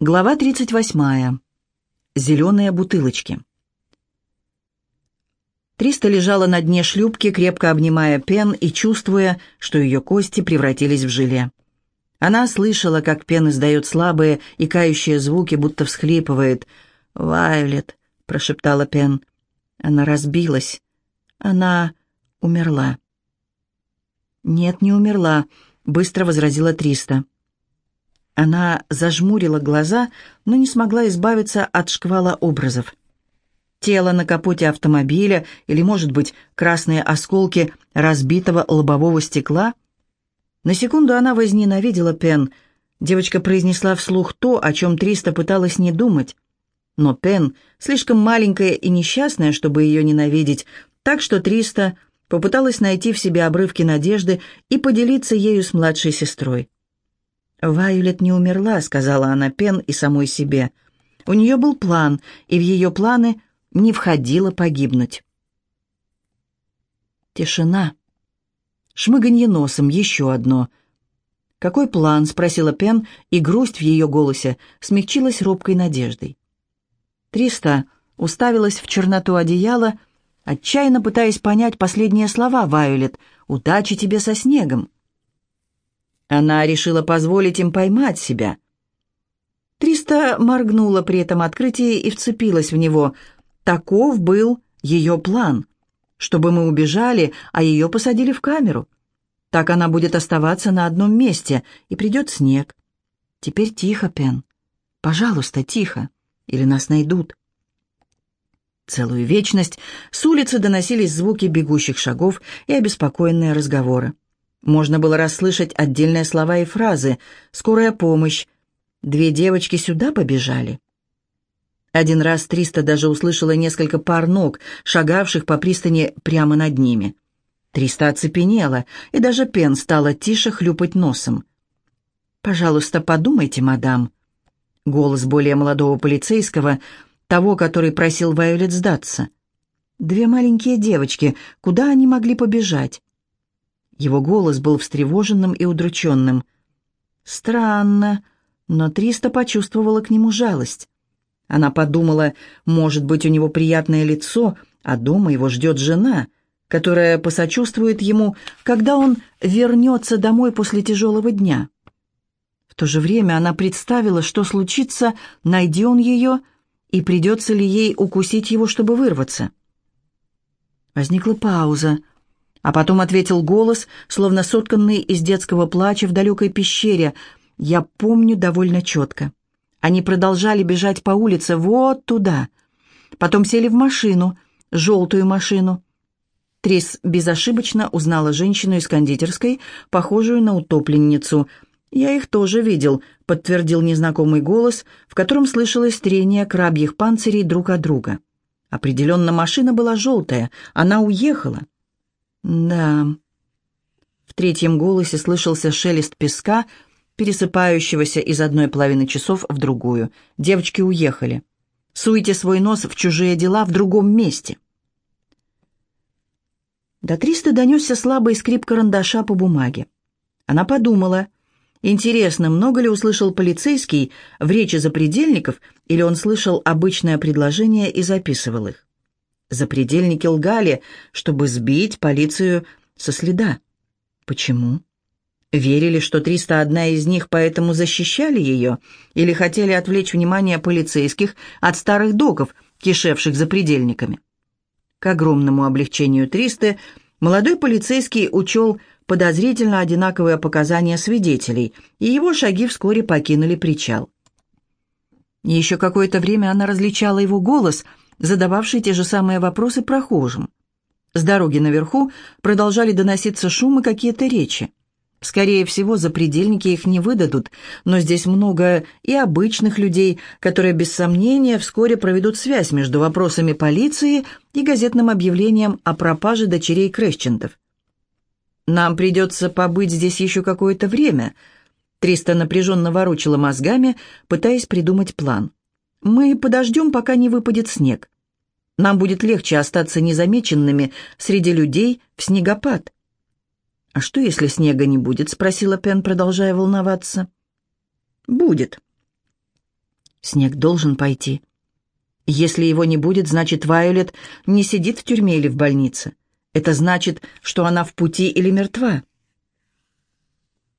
Глава 38. Зеленые бутылочки. Триста лежала на дне шлюпки, крепко обнимая Пен и чувствуя, что ее кости превратились в желе. Она слышала, как Пен издает слабые и кающие звуки, будто всхлипывает. «Вайлет», — прошептала Пен. Она разбилась. Она умерла. «Нет, не умерла», — быстро возразила Триста. Она зажмурила глаза, но не смогла избавиться от шквала образов. Тело на капоте автомобиля или, может быть, красные осколки разбитого лобового стекла. На секунду она возненавидела Пен. Девочка произнесла вслух то, о чем Триста пыталась не думать. Но Пен слишком маленькая и несчастная, чтобы ее ненавидеть, так что Триста попыталась найти в себе обрывки надежды и поделиться ею с младшей сестрой. «Вайолет не умерла», — сказала она Пен и самой себе. У нее был план, и в ее планы не входило погибнуть. Тишина. Шмыганье носом, еще одно. «Какой план?» — спросила Пен, и грусть в ее голосе смягчилась робкой надеждой. Триста уставилась в черноту одеяла, отчаянно пытаясь понять последние слова Вайолет «Удачи тебе со снегом». Она решила позволить им поймать себя. Триста моргнула при этом открытии и вцепилась в него. Таков был ее план. Чтобы мы убежали, а ее посадили в камеру. Так она будет оставаться на одном месте, и придет снег. Теперь тихо, Пен. Пожалуйста, тихо, или нас найдут. Целую вечность с улицы доносились звуки бегущих шагов и обеспокоенные разговоры. Можно было расслышать отдельные слова и фразы «скорая помощь», «две девочки сюда побежали». Один раз Триста даже услышала несколько пар ног, шагавших по пристани прямо над ними. Триста оцепенела, и даже Пен стала тише хлюпать носом. «Пожалуйста, подумайте, мадам». Голос более молодого полицейского, того, который просил Вайолет сдаться. «Две маленькие девочки, куда они могли побежать?» Его голос был встревоженным и удрученным. «Странно», но Триста почувствовала к нему жалость. Она подумала, может быть, у него приятное лицо, а дома его ждет жена, которая посочувствует ему, когда он вернется домой после тяжелого дня. В то же время она представила, что случится, найди он ее, и придется ли ей укусить его, чтобы вырваться. Возникла пауза. А потом ответил голос, словно сотканный из детского плача в далекой пещере. Я помню довольно четко. Они продолжали бежать по улице вот туда. Потом сели в машину, желтую машину. Трис безошибочно узнала женщину из кондитерской, похожую на утопленницу. «Я их тоже видел», — подтвердил незнакомый голос, в котором слышалось трение крабьих панцирей друг от друга. Определенно машина была желтая, она уехала. «Да». В третьем голосе слышался шелест песка, пересыпающегося из одной половины часов в другую. Девочки уехали. Суйте свой нос в чужие дела в другом месте. До Триста донесся слабый скрип карандаша по бумаге. Она подумала, интересно, много ли услышал полицейский в речи запредельников, или он слышал обычное предложение и записывал их. Запредельники лгали, чтобы сбить полицию со следа. Почему? Верили, что 301 из них поэтому защищали ее, или хотели отвлечь внимание полицейских от старых доков, кишевших запредельниками. К огромному облегчению 300 молодой полицейский учел подозрительно одинаковые показания свидетелей, и его шаги вскоре покинули причал. Еще какое-то время она различала его голос – задававший те же самые вопросы прохожим. С дороги наверху продолжали доноситься шумы какие-то речи. Скорее всего, запредельники их не выдадут, но здесь много и обычных людей, которые без сомнения вскоре проведут связь между вопросами полиции и газетным объявлением о пропаже дочерей Крещентов. «Нам придется побыть здесь еще какое-то время», Триста напряженно ворочала мозгами, пытаясь придумать план. Мы подождем, пока не выпадет снег. Нам будет легче остаться незамеченными среди людей в снегопад. «А что, если снега не будет?» — спросила Пен, продолжая волноваться. «Будет». Снег должен пойти. Если его не будет, значит, Вайолет не сидит в тюрьме или в больнице. Это значит, что она в пути или мертва.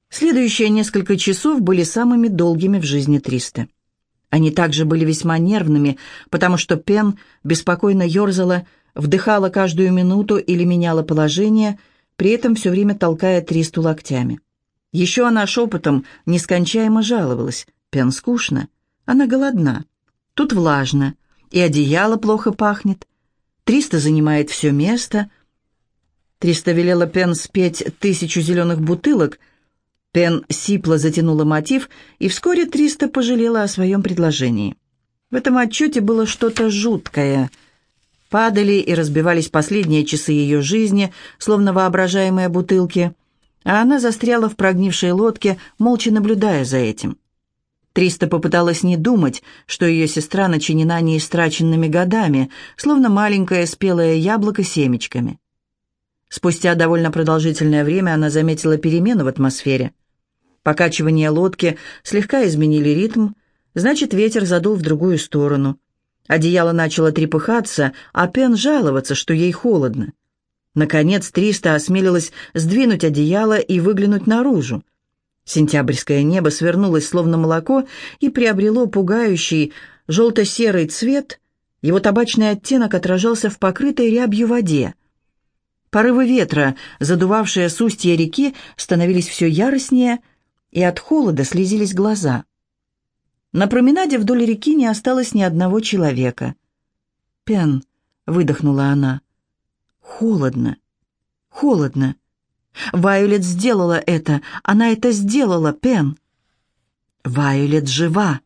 Следующие несколько часов были самыми долгими в жизни Триста. Они также были весьма нервными, потому что Пен беспокойно ерзала, вдыхала каждую минуту или меняла положение, при этом все время толкая Тристу локтями. Еще она шепотом нескончаемо жаловалась. Пен скучно, она голодна, тут влажно, и одеяло плохо пахнет. Триста занимает все место. Триста велела Пен спеть тысячу зеленых бутылок. Пен сипло затянула мотив, и вскоре Триста пожалела о своем предложении. В этом отчете было что-то жуткое. Падали и разбивались последние часы ее жизни, словно воображаемые бутылки, а она застряла в прогнившей лодке, молча наблюдая за этим. Триста попыталась не думать, что ее сестра начинена неистраченными годами, словно маленькое спелое яблоко семечками. Спустя довольно продолжительное время она заметила перемену в атмосфере. Покачивание лодки слегка изменили ритм, значит, ветер задул в другую сторону. Одеяло начало трепыхаться, а Пен жаловаться, что ей холодно. Наконец Триста осмелилась сдвинуть одеяло и выглянуть наружу. Сентябрьское небо свернулось словно молоко и приобрело пугающий желто-серый цвет, его табачный оттенок отражался в покрытой рябью воде. Порывы ветра, задувавшие с устья реки, становились все яростнее, и от холода слезились глаза. На променаде вдоль реки не осталось ни одного человека. «Пен», — выдохнула она, — «холодно, холодно». Вайолет сделала это. Она это сделала, Пен. Вайолет жива.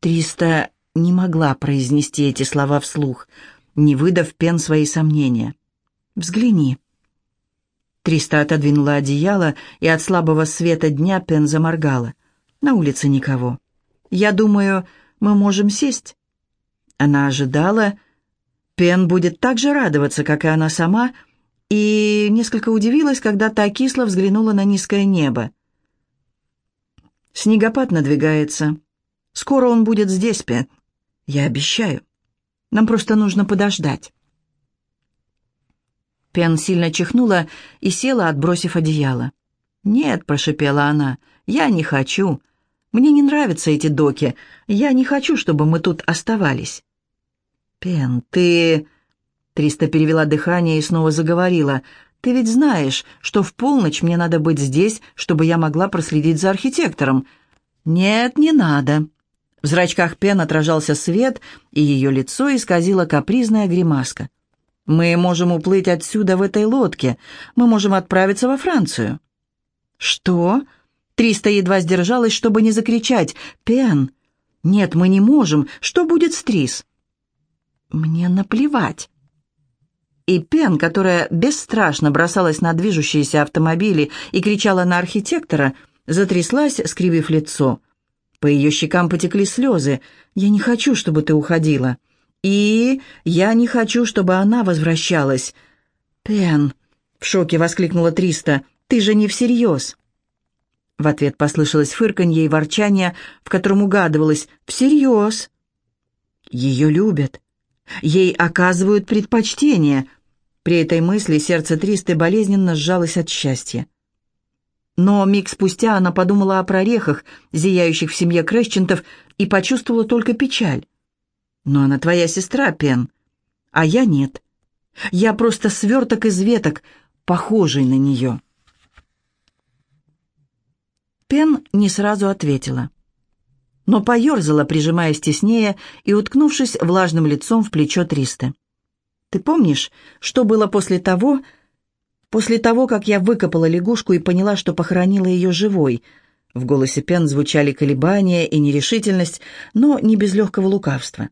Триста не могла произнести эти слова вслух, не выдав Пен свои сомнения. «Взгляни». Триста отодвинула одеяло, и от слабого света дня Пен заморгала. На улице никого. «Я думаю, мы можем сесть». Она ожидала... Пен будет так же радоваться, как и она сама, — и несколько удивилась, когда та кисло взглянула на низкое небо. «Снегопад надвигается. Скоро он будет здесь, Пет. Я обещаю. Нам просто нужно подождать». Пен сильно чихнула и села, отбросив одеяло. «Нет», — прошепела она, — «я не хочу. Мне не нравятся эти доки. Я не хочу, чтобы мы тут оставались». «Пен, ты...» Триста перевела дыхание и снова заговорила. «Ты ведь знаешь, что в полночь мне надо быть здесь, чтобы я могла проследить за архитектором». «Нет, не надо». В зрачках Пен отражался свет, и ее лицо исказило капризная гримаска. «Мы можем уплыть отсюда в этой лодке. Мы можем отправиться во Францию». «Что?» Триста едва сдержалась, чтобы не закричать. «Пен!» «Нет, мы не можем. Что будет с Трис?» «Мне наплевать». И Пен, которая бесстрашно бросалась на движущиеся автомобили и кричала на архитектора, затряслась, скривив лицо. По ее щекам потекли слезы. «Я не хочу, чтобы ты уходила. И я не хочу, чтобы она возвращалась». «Пен!» — в шоке воскликнула Триста. «Ты же не всерьез!» В ответ послышалось фырканье и ворчание, в котором угадывалось «всерьез». Ее любят. Ей оказывают предпочтение. При этой мысли сердце Тристы болезненно сжалось от счастья. Но миг спустя она подумала о прорехах, зияющих в семье Крэсчентов, и почувствовала только печаль. «Но она твоя сестра, Пен, а я нет. Я просто сверток из веток, похожий на нее». Пен не сразу ответила, но поерзала, прижимаясь теснее и уткнувшись влажным лицом в плечо Триста. Ты помнишь, что было после того, после того, как я выкопала лягушку и поняла, что похоронила ее живой?» В голосе Пен звучали колебания и нерешительность, но не без легкого лукавства.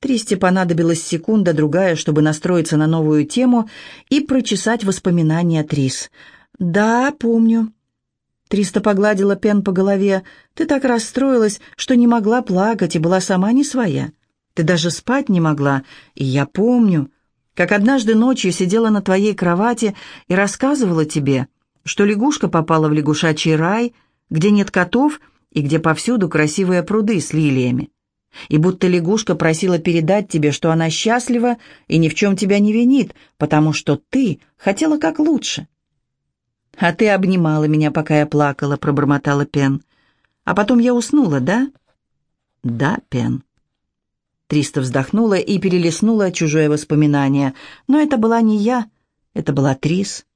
Тристе понадобилась секунда-другая, чтобы настроиться на новую тему и прочесать воспоминания Трис. «Да, помню». Триста погладила Пен по голове. «Ты так расстроилась, что не могла плакать и была сама не своя. Ты даже спать не могла, и я помню, как однажды ночью сидела на твоей кровати и рассказывала тебе, что лягушка попала в лягушачий рай, где нет котов, и где повсюду красивые пруды с лилиями. И будто лягушка просила передать тебе, что она счастлива и ни в чем тебя не винит, потому что ты хотела как лучше. «А ты обнимала меня, пока я плакала», — пробормотала Пен. «А потом я уснула, да?» «Да, Пен». Триста вздохнула и перелистнула чужое воспоминание. «Но это была не я, это была Трис».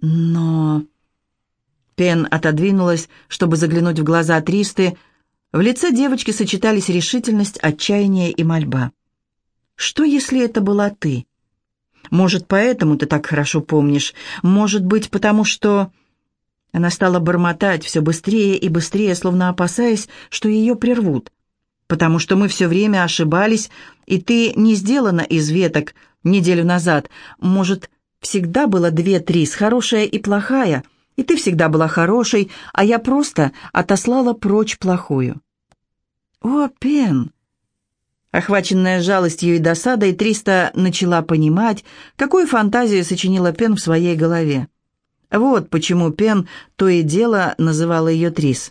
«Но...» Пен отодвинулась, чтобы заглянуть в глаза Тристы. В лице девочки сочетались решительность, отчаяние и мольба. «Что, если это была ты?» Может, поэтому ты так хорошо помнишь. Может быть, потому что...» Она стала бормотать все быстрее и быстрее, словно опасаясь, что ее прервут. «Потому что мы все время ошибались, и ты не сделана из веток неделю назад. Может, всегда было две-три, с хорошая и плохая, и ты всегда была хорошей, а я просто отослала прочь плохую». «О, Пен!» Охваченная жалостью и досадой, Триста начала понимать, какую фантазию сочинила Пен в своей голове. Вот почему Пен то и дело называла ее Трис.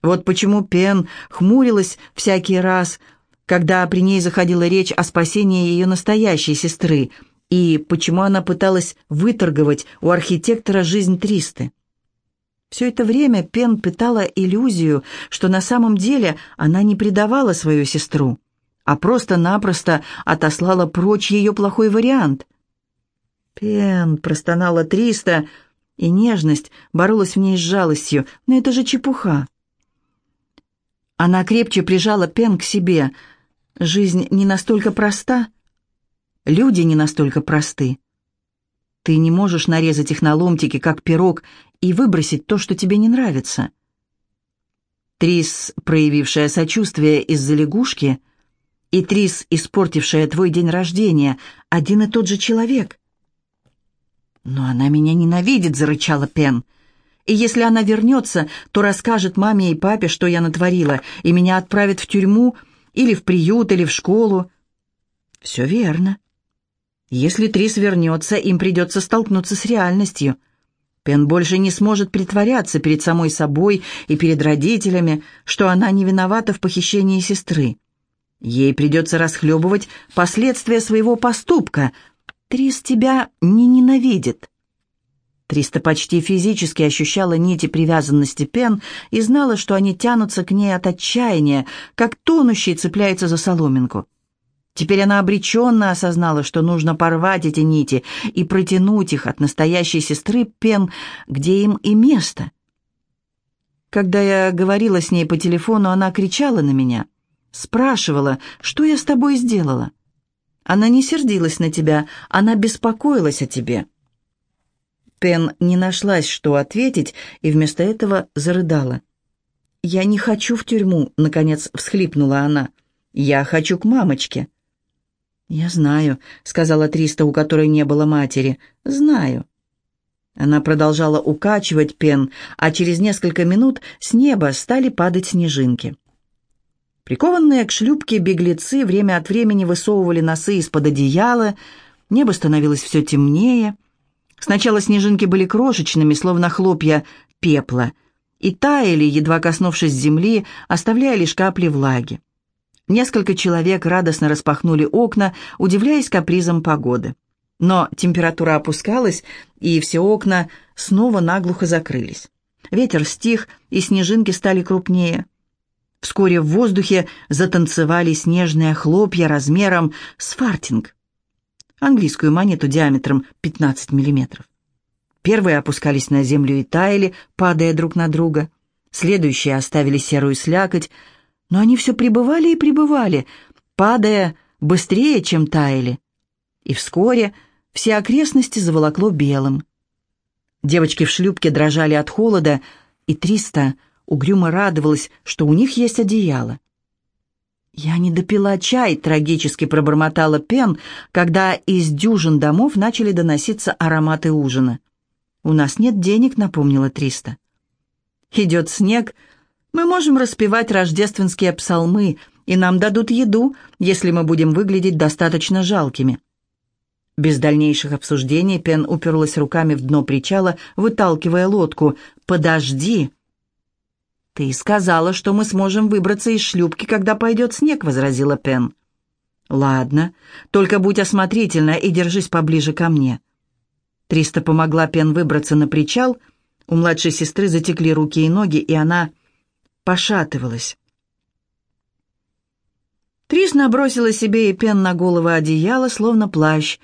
Вот почему Пен хмурилась всякий раз, когда при ней заходила речь о спасении ее настоящей сестры, и почему она пыталась выторговать у архитектора жизнь Тристы. Все это время Пен питала иллюзию, что на самом деле она не предавала свою сестру а просто-напросто отослала прочь ее плохой вариант. «Пен», — простонала Триста, и нежность боролась в ней с жалостью, но это же чепуха. Она крепче прижала Пен к себе. Жизнь не настолько проста, люди не настолько просты. Ты не можешь нарезать их на ломтики, как пирог, и выбросить то, что тебе не нравится. Трис, проявившая сочувствие из-за лягушки, и Трис, испортившая твой день рождения, один и тот же человек. «Но она меня ненавидит», — зарычала Пен. «И если она вернется, то расскажет маме и папе, что я натворила, и меня отправят в тюрьму или в приют, или в школу». «Все верно. Если Трис вернется, им придется столкнуться с реальностью». Пен больше не сможет притворяться перед самой собой и перед родителями, что она не виновата в похищении сестры. Ей придется расхлебывать последствия своего поступка. Трис тебя не ненавидит. Триста почти физически ощущала нити привязанности Пен и знала, что они тянутся к ней от отчаяния, как тонущий цепляется за соломинку. Теперь она обреченно осознала, что нужно порвать эти нити и протянуть их от настоящей сестры Пен, где им и место. Когда я говорила с ней по телефону, она кричала на меня — Спрашивала, что я с тобой сделала. Она не сердилась на тебя, она беспокоилась о тебе. Пен не нашлась, что ответить, и вместо этого зарыдала. «Я не хочу в тюрьму», — наконец всхлипнула она. «Я хочу к мамочке». «Я знаю», — сказала Триста, у которой не было матери. «Знаю». Она продолжала укачивать Пен, а через несколько минут с неба стали падать снежинки. Прикованные к шлюпке беглецы время от времени высовывали носы из-под одеяла, небо становилось все темнее. Сначала снежинки были крошечными, словно хлопья пепла, и таяли, едва коснувшись земли, оставляя лишь капли влаги. Несколько человек радостно распахнули окна, удивляясь капризам погоды. Но температура опускалась, и все окна снова наглухо закрылись. Ветер стих, и снежинки стали крупнее – Вскоре в воздухе затанцевали снежные хлопья размером с фартинг, английскую монету диаметром 15 миллиметров. Первые опускались на землю и таяли, падая друг на друга. Следующие оставили серую слякоть, но они все пребывали и пребывали, падая быстрее, чем таяли. И вскоре все окрестности заволокло белым. Девочки в шлюпке дрожали от холода, и Триста — угрюмо радовалась, что у них есть одеяло. «Я не допила чай», — трагически пробормотала Пен, когда из дюжин домов начали доноситься ароматы ужина. «У нас нет денег», — напомнила Триста. «Идет снег. Мы можем распевать рождественские псалмы, и нам дадут еду, если мы будем выглядеть достаточно жалкими». Без дальнейших обсуждений Пен уперлась руками в дно причала, выталкивая лодку. «Подожди!» «Ты сказала, что мы сможем выбраться из шлюпки, когда пойдет снег», — возразила Пен. «Ладно, только будь осмотрительна и держись поближе ко мне». Триста помогла Пен выбраться на причал. У младшей сестры затекли руки и ноги, и она пошатывалась. Трис набросила себе и Пен на голову одеяло, словно плащ.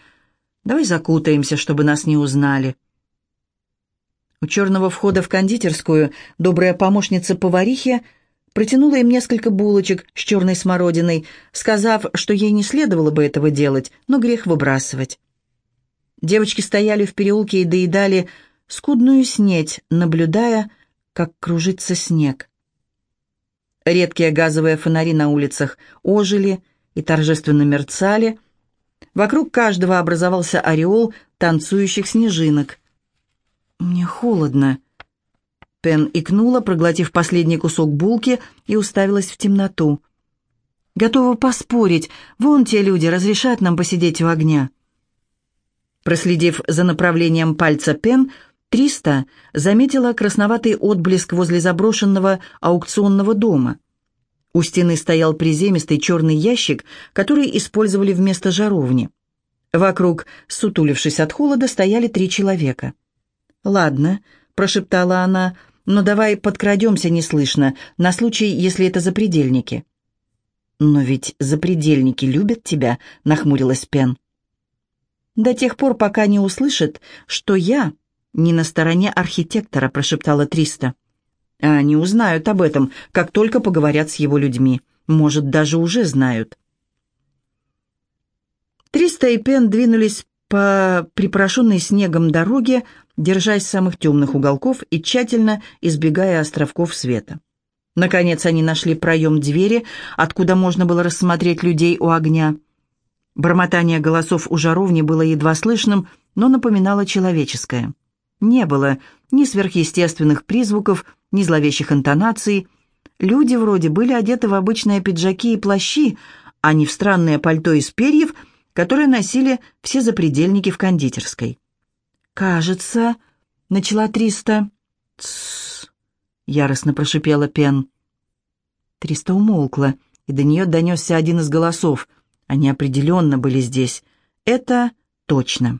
«Давай закутаемся, чтобы нас не узнали». У черного входа в кондитерскую добрая помощница поварихи протянула им несколько булочек с черной смородиной, сказав, что ей не следовало бы этого делать, но грех выбрасывать. Девочки стояли в переулке и доедали скудную снеть, наблюдая, как кружится снег. Редкие газовые фонари на улицах ожили и торжественно мерцали. Вокруг каждого образовался ореол танцующих снежинок. «Мне холодно». Пен икнула, проглотив последний кусок булки, и уставилась в темноту. «Готова поспорить, вон те люди разрешат нам посидеть у огня». Проследив за направлением пальца Пен, Триста заметила красноватый отблеск возле заброшенного аукционного дома. У стены стоял приземистый черный ящик, который использовали вместо жаровни. Вокруг, сутулившись от холода, стояли три человека. «Ладно», — прошептала она, — «но давай подкрадемся неслышно, на случай, если это запредельники». «Но ведь запредельники любят тебя», — нахмурилась Пен. «До тех пор, пока не услышат, что я не на стороне архитектора», — прошептала Триста. «А они узнают об этом, как только поговорят с его людьми. Может, даже уже знают». Триста и Пен двинулись по припорошенной снегом дороге, держась самых темных уголков и тщательно избегая островков света. Наконец они нашли проем двери, откуда можно было рассмотреть людей у огня. Бормотание голосов у жаровни было едва слышным, но напоминало человеческое. Не было ни сверхъестественных призвуков, ни зловещих интонаций. Люди вроде были одеты в обычные пиджаки и плащи, а не в странное пальто из перьев, которые носили все запредельники в кондитерской. «Кажется...» — начала Триста. «Тссс!» — яростно прошипела Пен. Триста умолкла, и до нее донесся один из голосов. Они определенно были здесь. Это точно.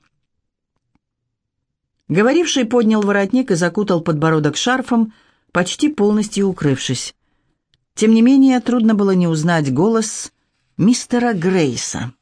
Говоривший поднял воротник и закутал подбородок шарфом, почти полностью укрывшись. Тем не менее, трудно было не узнать голос мистера Грейса.